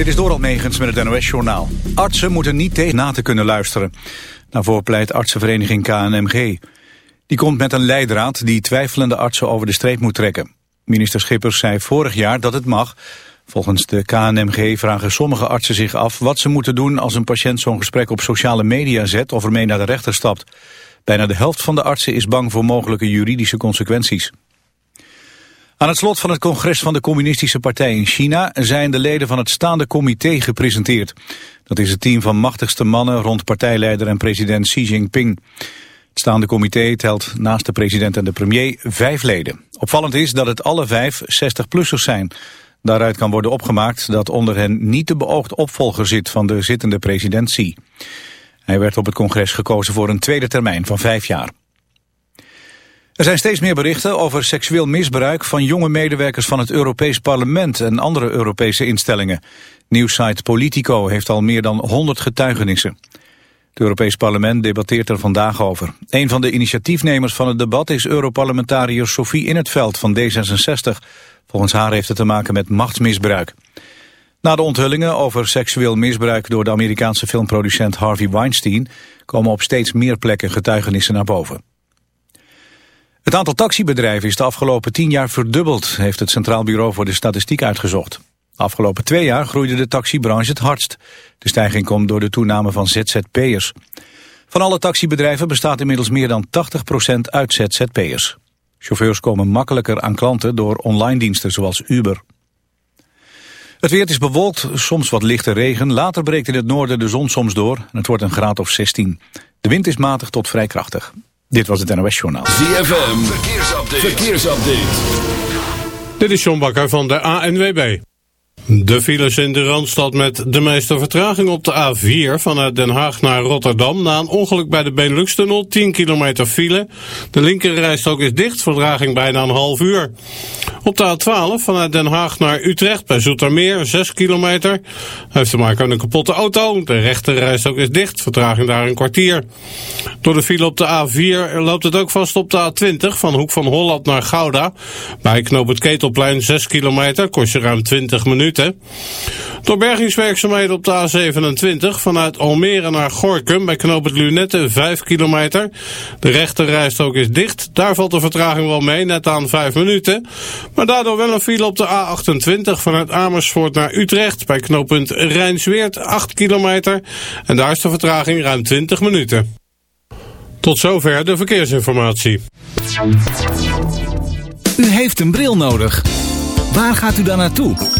Dit is Doral Megens met het NOS-journaal. Artsen moeten niet tegen na te kunnen luisteren. Daarvoor pleit artsenvereniging KNMG. Die komt met een leidraad die twijfelende artsen over de streep moet trekken. Minister Schippers zei vorig jaar dat het mag. Volgens de KNMG vragen sommige artsen zich af wat ze moeten doen... als een patiënt zo'n gesprek op sociale media zet of ermee naar de rechter stapt. Bijna de helft van de artsen is bang voor mogelijke juridische consequenties. Aan het slot van het congres van de communistische partij in China zijn de leden van het staande comité gepresenteerd. Dat is het team van machtigste mannen rond partijleider en president Xi Jinping. Het staande comité telt naast de president en de premier vijf leden. Opvallend is dat het alle vijf 60-plussers zijn. Daaruit kan worden opgemaakt dat onder hen niet de beoogd opvolger zit van de zittende president Xi. Hij werd op het congres gekozen voor een tweede termijn van vijf jaar. Er zijn steeds meer berichten over seksueel misbruik van jonge medewerkers van het Europees Parlement en andere Europese instellingen. Nieuwsite Politico heeft al meer dan 100 getuigenissen. Het Europees Parlement debatteert er vandaag over. Een van de initiatiefnemers van het debat is Europarlementariër Sophie In het Veld van D66. Volgens haar heeft het te maken met machtsmisbruik. Na de onthullingen over seksueel misbruik door de Amerikaanse filmproducent Harvey Weinstein komen op steeds meer plekken getuigenissen naar boven. Het aantal taxibedrijven is de afgelopen tien jaar verdubbeld, heeft het Centraal Bureau voor de Statistiek uitgezocht. De afgelopen twee jaar groeide de taxibranche het hardst. De stijging komt door de toename van ZZP'ers. Van alle taxibedrijven bestaat inmiddels meer dan 80% uit ZZP'ers. Chauffeurs komen makkelijker aan klanten door online diensten zoals Uber. Het weer is bewolkt, soms wat lichte regen. Later breekt in het noorden de zon soms door en het wordt een graad of 16. De wind is matig tot vrij krachtig. Dit was het NOS Journaal. ZFM, verkeersupdate. verkeersupdate. Dit is John Bakker van de ANWB. De files in de Randstad met de meeste vertraging op de A4 vanuit Den Haag naar Rotterdam. Na een ongeluk bij de Benelux-tunnel, 10 kilometer file. De linkerrijstrook is dicht, vertraging bijna een half uur. Op de A12 vanuit Den Haag naar Utrecht bij Zoetermeer, 6 kilometer. Heeft te maken met een kapotte auto. De rechterrijstrook is dicht, vertraging daar een kwartier. Door de file op de A4 loopt het ook vast op de A20 van Hoek van Holland naar Gouda. Bij knoop het Ketelplein 6 kilometer, kost je ruim 20 minuten. Door bergingswerkzaamheden op de A27 vanuit Almere naar Gorkum bij knoop het Lunette 5 kilometer. De rechterrijstrook is dicht. Daar valt de vertraging wel mee, net aan 5 minuten. Maar daardoor wel een file op de A28 vanuit Amersfoort naar Utrecht bij knooppunt Rijnsweert 8 kilometer. En daar is de vertraging ruim 20 minuten. Tot zover de verkeersinformatie. U heeft een bril nodig. Waar gaat u dan naartoe?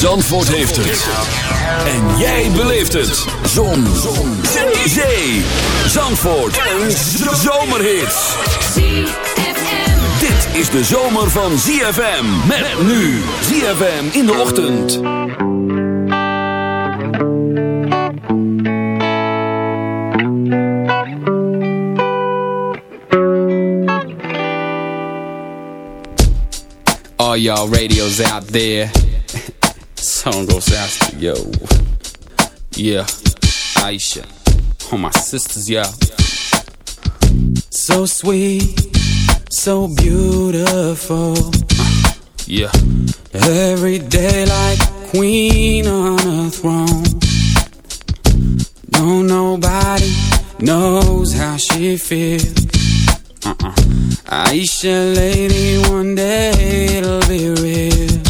Zandvoort heeft het. En jij beleeft het. Zon. Zon. Zee. Zandvoort. Een zomerhit. Dit is de zomer van ZFM. Met nu. ZFM in de ochtend. All y'all radios out there. Song goes to yo. Yeah, Aisha. Oh, my sisters, yeah. So sweet, so beautiful. Yeah. Every day like queen on a throne. No, nobody knows how she feels. Uh-uh. Aisha, lady, one day it'll be real.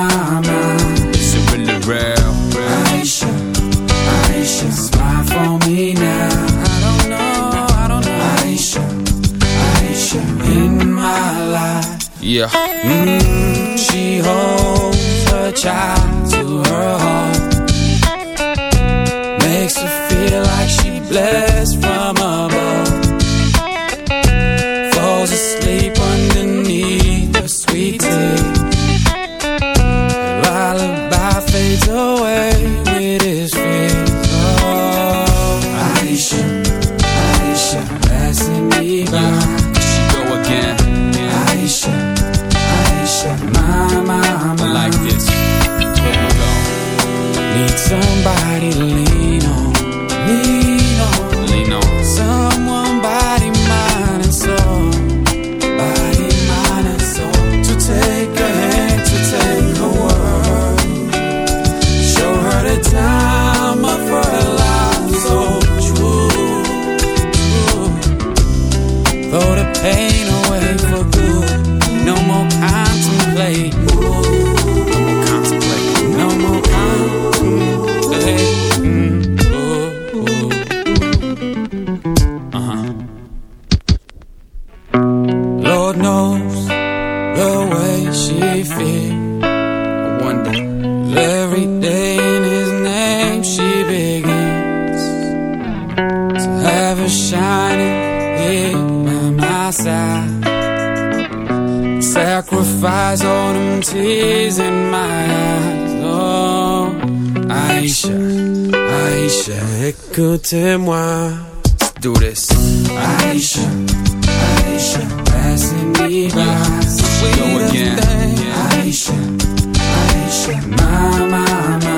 Is it really real? Aisha, Aisha, smile for me now. I don't know, I don't know. Aisha, Aisha, in my life. Yeah. Mm, she holds her child my side. Sacrifice all them tears in my eyes. Oh, Aisha, Aisha, écoutez-moi. Let's do this. Aisha, Aisha, passing me by. Go again. Thing. Aisha, Aisha, my, my, my.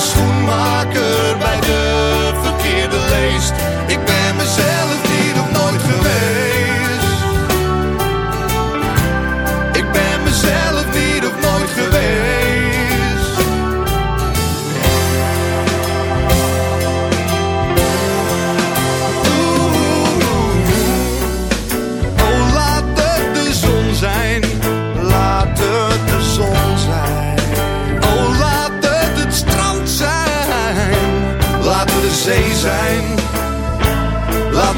Schoenmaker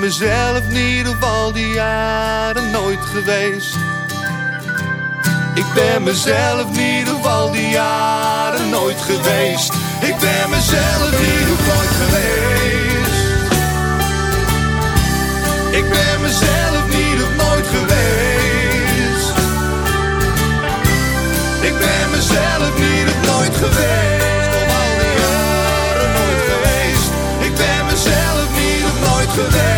Ben mezelf niet op al die jaren nooit geweest. Ik ben mezelf niet op al die jaren nooit geweest. Ik ben mezelf niet op nooit geweest. Ik ben mezelf niet op nooit geweest. Ik ben mezelf niet op nooit geweest.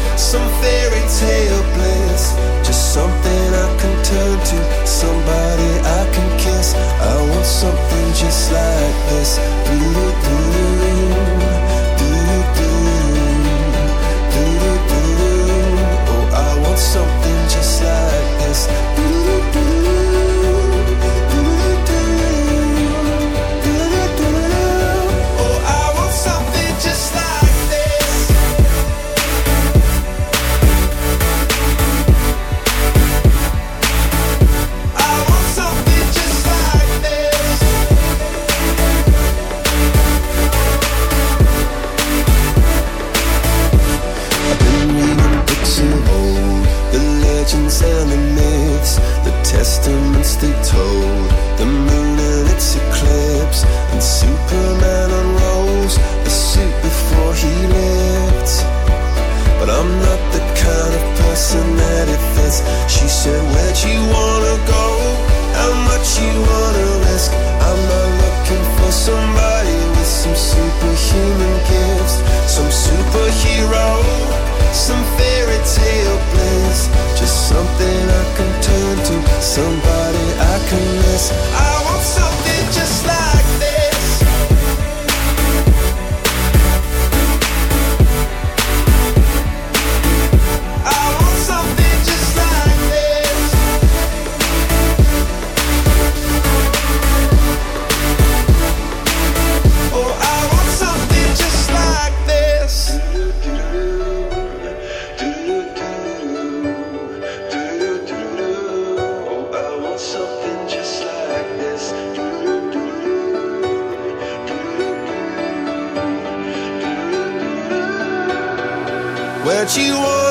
some fairy tale bliss. Just something I can turn to, Where'd you wanna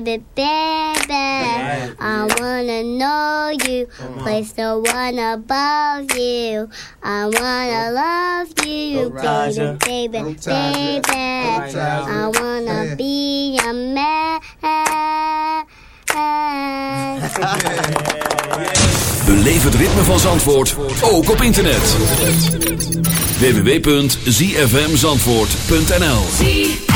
Baby, baby. I wanna know you, place the one above you. I wanna love you, baby, baby, baby. I wanna be a man. Beleef het ritme van Zandvoort, ook op internet. www.zfmzandvoort.nl